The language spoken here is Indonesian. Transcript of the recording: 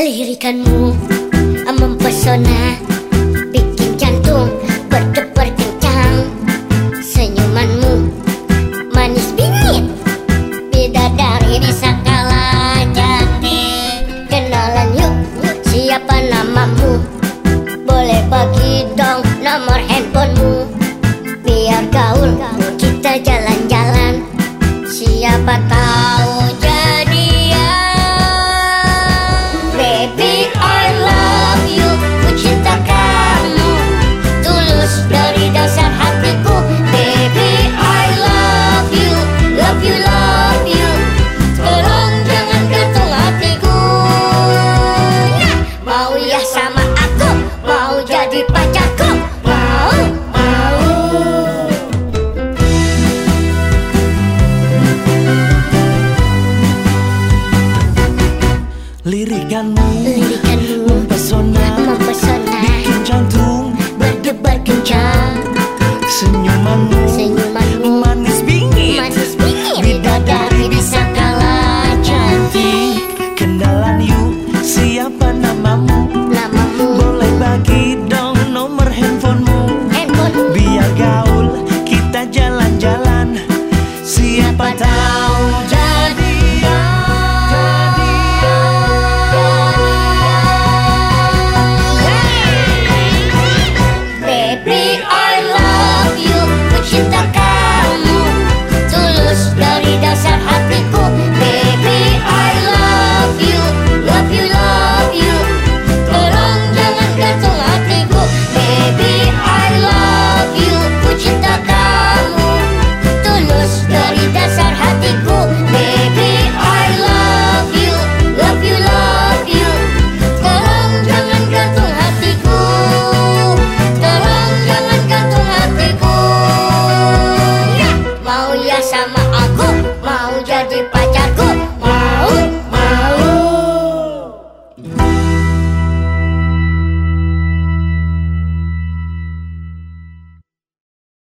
Lirikanmu mempesona Bikin jantung berdebar kencang. Senyumanmu manis bingit Bidadari bisa kalah cantik Kenalan yuk, siapa namamu? Boleh bagi dong nomor handphonemu. Biar gaul kita jalan-jalan. Siapa tahu Lirikanmu, Lirikanmu mempesona, mempesona. bikin jantung berdebar kencang. Senyumanmu